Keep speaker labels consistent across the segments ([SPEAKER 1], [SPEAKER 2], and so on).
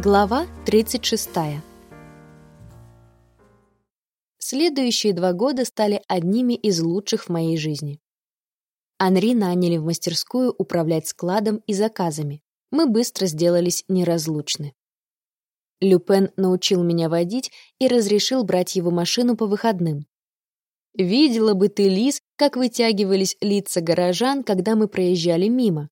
[SPEAKER 1] Глава 36. Следующие два года стали одними из лучших в моей жизни. Анри наняли в мастерскую управлять складом и заказами. Мы быстро сделались неразлучны. Люпен научил меня водить и разрешил брать его машину по выходным. Видела бы ты, Лис, как вытягивались лица горожан, когда мы проезжали мимо.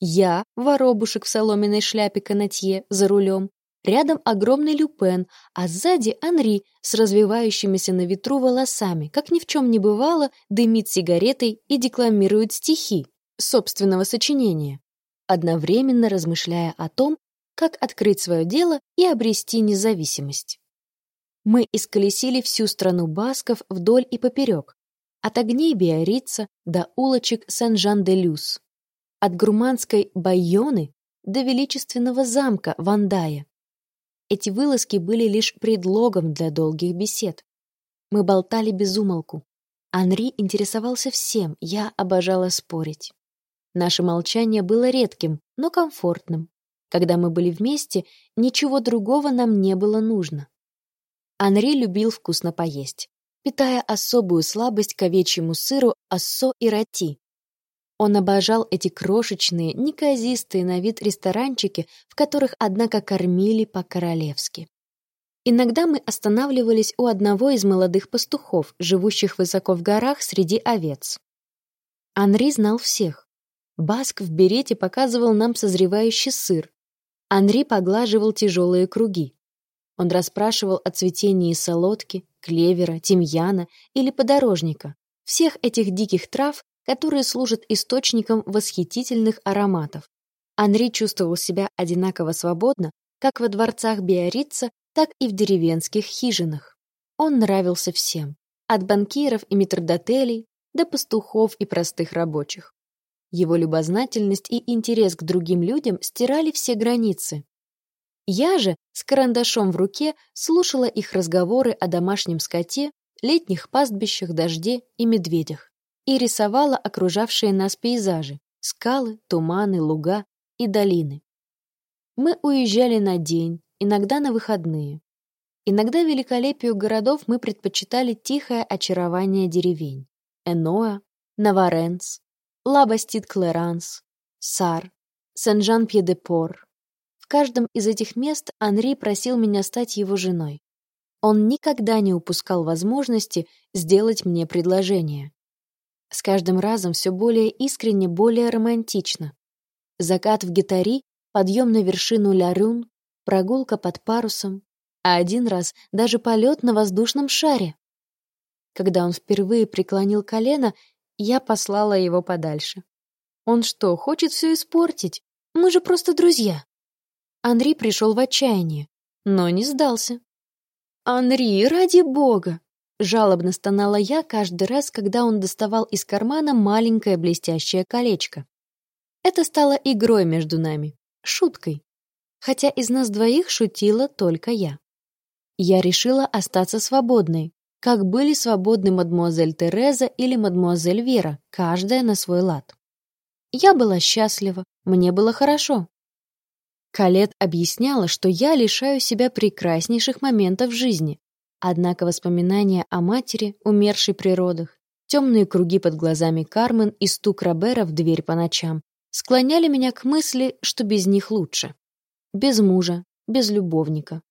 [SPEAKER 1] Я, воробушек в соломенной шляпе канатье, за рулем. Рядом огромный Люпен, а сзади Анри с развивающимися на ветру волосами, как ни в чем не бывало, дымит сигаретой и декламирует стихи собственного сочинения, одновременно размышляя о том, как открыть свое дело и обрести независимость. Мы исколесили всю страну басков вдоль и поперек, от огней Биорица до улочек Сен-Жан-де-Люс от гурманской Байоны до величественного замка Вандая. Эти вылазки были лишь предлогом для долгих бесед. Мы болтали без умолку. Анри интересовался всем, я обожала спорить. Наше молчание было редким, но комфортным. Когда мы были вместе, ничего другого нам не было нужно. Анри любил вкусно поесть, питая особую слабость к овечьему сыру ассо и роти, он обожал эти крошечные, неказистые на вид ресторанчики, в которых, однако, кормили по-королевски. Иногда мы останавливались у одного из молодых пастухов, живущих высоко в горах среди овец. Анри знал всех. Баск в берете показывал нам созревающий сыр. Анри поглаживал тяжелые круги. Он расспрашивал о цветении солодки, клевера, тимьяна или подорожника, всех этих диких трав, которые служат источником восхитительных ароматов. Анри чувствовал себя одинаково свободно как во дворцах Биорица, так и в деревенских хижинах. Он нравился всем, от банкиров и метрдотелей до пастухов и простых рабочих. Его любознательность и интерес к другим людям стирали все границы. Я же с карандашом в руке слушала их разговоры о домашнем скоте, летних пастбищах, дожде и медведях и рисовала окружавшие нас пейзажи — скалы, туманы, луга и долины. Мы уезжали на день, иногда на выходные. Иногда великолепию городов мы предпочитали тихое очарование деревень. Эноа, Наваренс, Лабастит-Клеранс, Сар, Сен-Жан-Пье-де-Пор. В каждом из этих мест Анри просил меня стать его женой. Он никогда не упускал возможности сделать мне предложение. С каждым разом все более искренне, более романтично. Закат в гитари, подъем на вершину Лярюн, прогулка под парусом, а один раз даже полет на воздушном шаре. Когда он впервые преклонил колено, я послала его подальше. Он что, хочет все испортить? Мы же просто друзья. Анри пришел в отчаяние, но не сдался. «Анри, ради бога! Жалобно стонала я каждый раз, когда он доставал из кармана маленькое блестящее колечко. Это стало игрой между нами, шуткой. Хотя из нас двоих шутила только я. Я решила остаться свободной, как были свободны мадмуазель Тереза или мадмуазель Вера, каждая на свой лад. Я была счастлива, мне было хорошо. Калет объясняла, что я лишаю себя прекраснейших моментов жизни, Однако воспоминания о матери, умершей при родах, темные круги под глазами Кармен и стук Робера в дверь по ночам склоняли меня к мысли, что без них лучше. Без мужа, без любовника.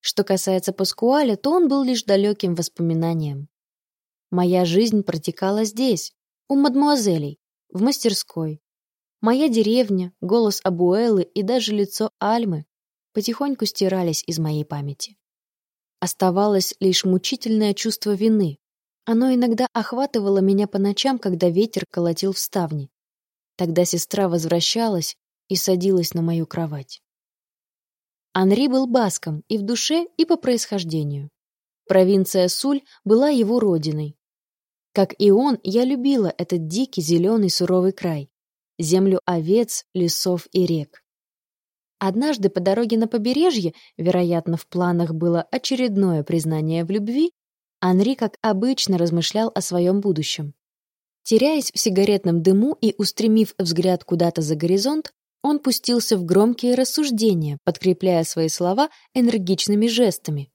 [SPEAKER 1] Что касается Паскуаля, то он был лишь далеким воспоминанием. Моя жизнь протекала здесь, у мадмуазелей, в мастерской. Моя деревня, голос Абуэлы и даже лицо Альмы потихоньку стирались из моей памяти. Оставалось лишь мучительное чувство вины. Оно иногда охватывало меня по ночам, когда ветер колотил в ставни. Тогда сестра возвращалась и садилась на мою кровать. Анри был баском и в душе, и по происхождению. Провинция Суль была его родиной. Как и он, я любила этот дикий зеленый суровый край, землю овец, лесов и рек. Однажды по дороге на побережье, вероятно, в планах было очередное признание в любви, Анри, как обычно, размышлял о своем будущем. Теряясь в сигаретном дыму и устремив взгляд куда-то за горизонт, Он пустился в громкие рассуждения, подкрепляя свои слова энергичными жестами.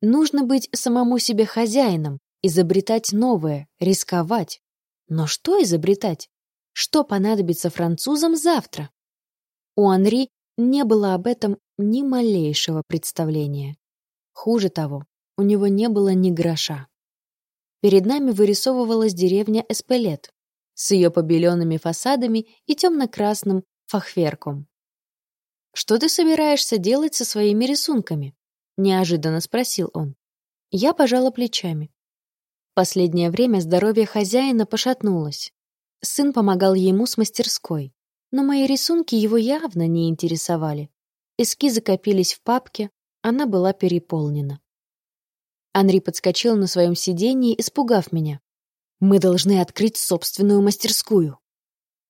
[SPEAKER 1] Нужно быть самому себе хозяином, изобретать новое, рисковать. Но что изобретать? Что понадобится французам завтра? У Анри не было об этом ни малейшего представления. Хуже того, у него не было ни гроша. Перед нами вырисовывалась деревня Эспелет с ее побеленными фасадами и темно-красным фахверком. «Что ты собираешься делать со своими рисунками?» — неожиданно спросил он. Я пожала плечами. Последнее время здоровье хозяина пошатнулось. Сын помогал ему с мастерской, но мои рисунки его явно не интересовали. Эскизы копились в папке, она была переполнена. Анри подскочил на своем сиденье, испугав меня. «Мы должны открыть собственную мастерскую».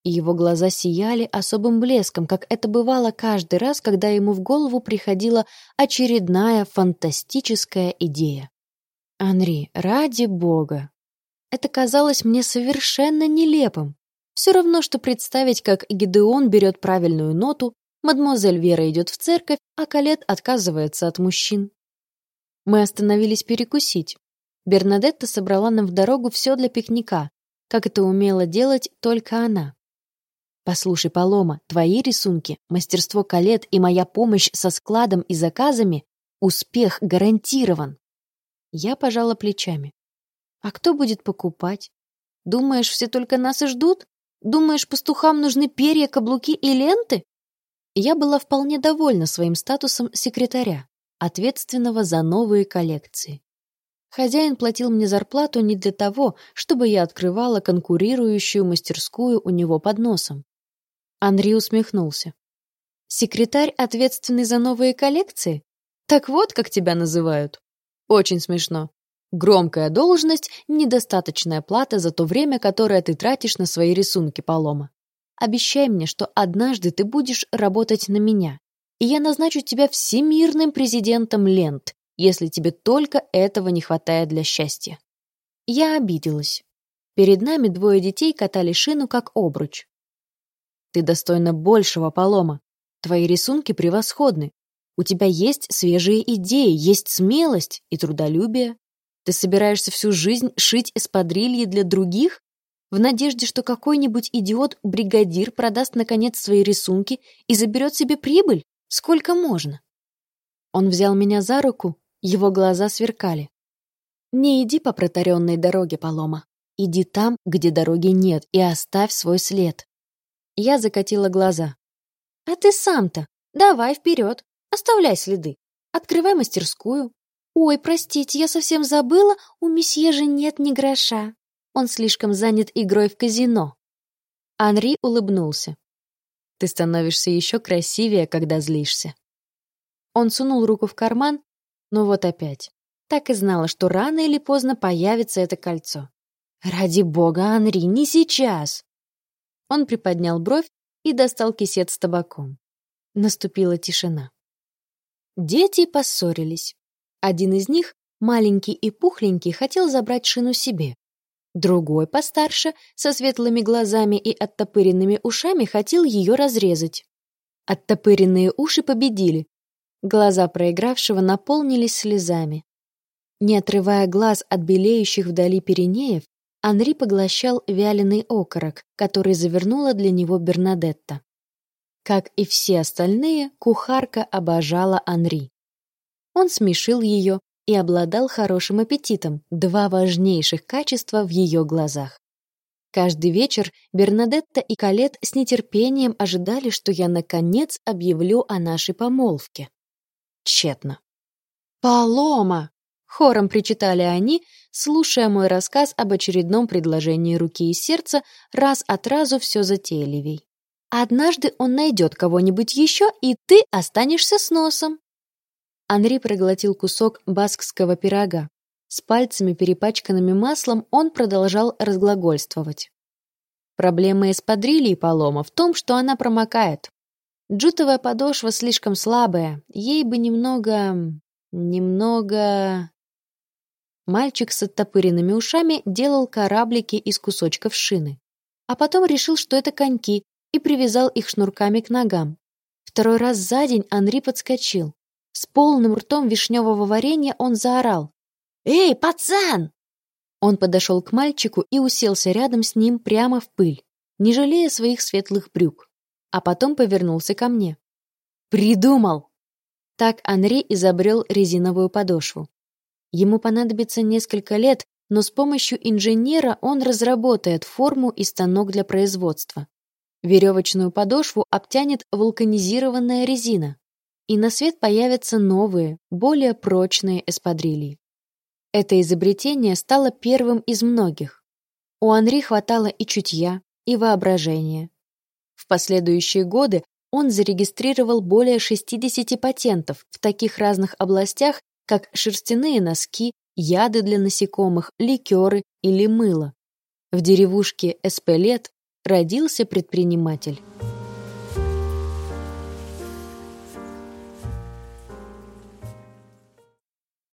[SPEAKER 1] И его глаза сияли особым блеском, как это бывало каждый раз, когда ему в голову приходила очередная фантастическая идея. «Анри, ради бога!» Это казалось мне совершенно нелепым. Все равно, что представить, как Гидеон берет правильную ноту, мадемуазель Вера идет в церковь, а Калет отказывается от мужчин. Мы остановились перекусить. Бернадетта собрала нам в дорогу все для пикника, как это умела делать только она. «Послушай, Палома, твои рисунки, мастерство Калет и моя помощь со складом и заказами — успех гарантирован». Я пожала плечами. «А кто будет покупать? Думаешь, все только нас и ждут? Думаешь, пастухам нужны перья, каблуки и ленты?» Я была вполне довольна своим статусом секретаря ответственного за новые коллекции. Хозяин платил мне зарплату не для того, чтобы я открывала конкурирующую мастерскую у него под носом. Андрей усмехнулся. «Секретарь, ответственный за новые коллекции? Так вот, как тебя называют. Очень смешно. Громкая должность, недостаточная плата за то время, которое ты тратишь на свои рисунки, Полома. Обещай мне, что однажды ты будешь работать на меня, и я назначу тебя всемирным президентом лент, если тебе только этого не хватает для счастья. Я обиделась. Перед нами двое детей катали шину как обруч. Ты достойна большего, Полома. Твои рисунки превосходны. У тебя есть свежие идеи, есть смелость и трудолюбие. Ты собираешься всю жизнь шить эспадрильи для других? В надежде, что какой-нибудь идиот-бригадир продаст наконец свои рисунки и заберет себе прибыль? Сколько можно? Он взял меня за руку, его глаза сверкали. Не иди по протаренной дороге, Полома. Иди там, где дороги нет, и оставь свой след. Я закатила глаза. А ты сам-то? Давай вперед, оставляй следы. Открывай мастерскую. Ой, простите, я совсем забыла, у месье же нет ни гроша. Он слишком занят игрой в казино. Анри улыбнулся. Ты становишься еще красивее, когда злишься. Он сунул руку в карман, но вот опять. Так и знала, что рано или поздно появится это кольцо. Ради бога, Анри, не сейчас. Он приподнял бровь и достал кисет с табаком. Наступила тишина. Дети поссорились. Один из них, маленький и пухленький, хотел забрать шину себе. Другой, постарше, со светлыми глазами и оттопыренными ушами, хотел ее разрезать. Оттопыренные уши победили. Глаза проигравшего наполнились слезами. Не отрывая глаз от белеющих вдали Пиренеев, Анри поглощал вяленый окорок, который завернула для него Бернадетта. Как и все остальные, кухарка обожала Анри. Он смешил ее, и обладал хорошим аппетитом, два важнейших качества в ее глазах. Каждый вечер Бернадетта и Калет с нетерпением ожидали, что я наконец объявлю о нашей помолвке. Тщетно. «Палома!» — хором причитали они, слушая мой рассказ об очередном предложении руки и сердца, раз от разу все затейливей. «Однажды он найдет кого-нибудь еще, и ты останешься с носом». Анри проглотил кусок баскского пирога. С пальцами, перепачканными маслом, он продолжал разглагольствовать. Проблема эспадрильи Палома в том, что она промокает. Джутовая подошва слишком слабая, ей бы немного... немного... Мальчик с оттопыренными ушами делал кораблики из кусочков шины. А потом решил, что это коньки, и привязал их шнурками к ногам. Второй раз за день Анри подскочил. С полным ртом вишневого варенья он заорал. «Эй, пацан!» Он подошел к мальчику и уселся рядом с ним прямо в пыль, не жалея своих светлых брюк, а потом повернулся ко мне. «Придумал!» Так Анри изобрел резиновую подошву. Ему понадобится несколько лет, но с помощью инженера он разработает форму и станок для производства. Веревочную подошву обтянет вулканизированная резина, и на свет появятся новые, более прочные эспадрильи. Это изобретение стало первым из многих. У Анри хватало и чутья, и воображения. В последующие годы он зарегистрировал более 60 патентов в таких разных областях, как шерстяные носки, яды для насекомых, ликеры или мыло. В деревушке Эспелет родился предприниматель.